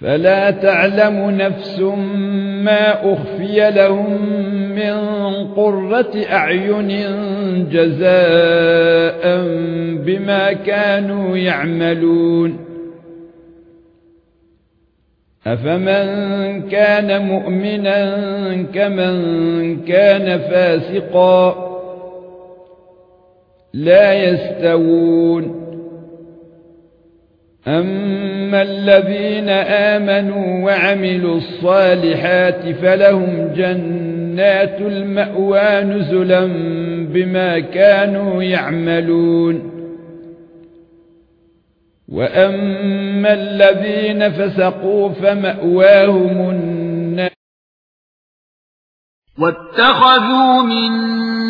فلا تعلم نفس ما أخفي لهم من قرة أعين جزاء بما كانوا يعملون. أفمن كان مؤمنا كمن كان فاسقا لا يستوون. اما الذين امنوا وعملوا الصالحات فلهم جنات المأوى نزلا بما كانوا يعملون واما الذين فسقوا فمأواهم النار واتخذوا من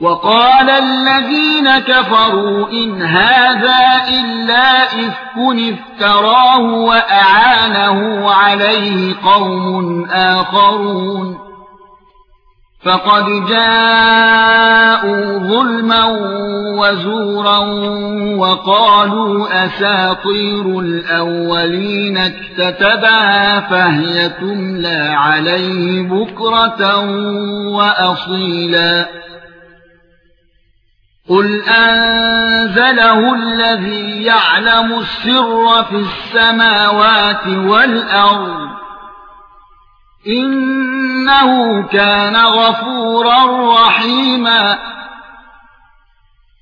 وقال الذين كفروا إن هذا إلا إفك افتراه وأعانه عليه قوم آخرون. فقد جاءوا ظلما وزورا وقالوا أساطير الأولين اكتتبها فهي تملى عليه بكرة وأصيلا. قل انزله الذي يعلم السر في السماوات والارض انه كان غفورا رحيما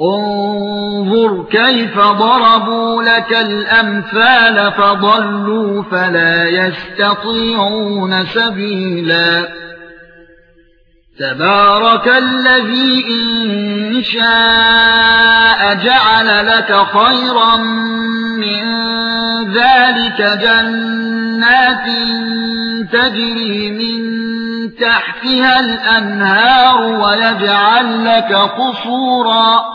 انظر كيف ضربوا لك الأمثال فضلوا فلا يستطيعون سبيلا. تبارك الذي إن شاء جعل لك خيرا من ذلك جنات تجري من تحتها الأنهار ويجعل لك قصورا.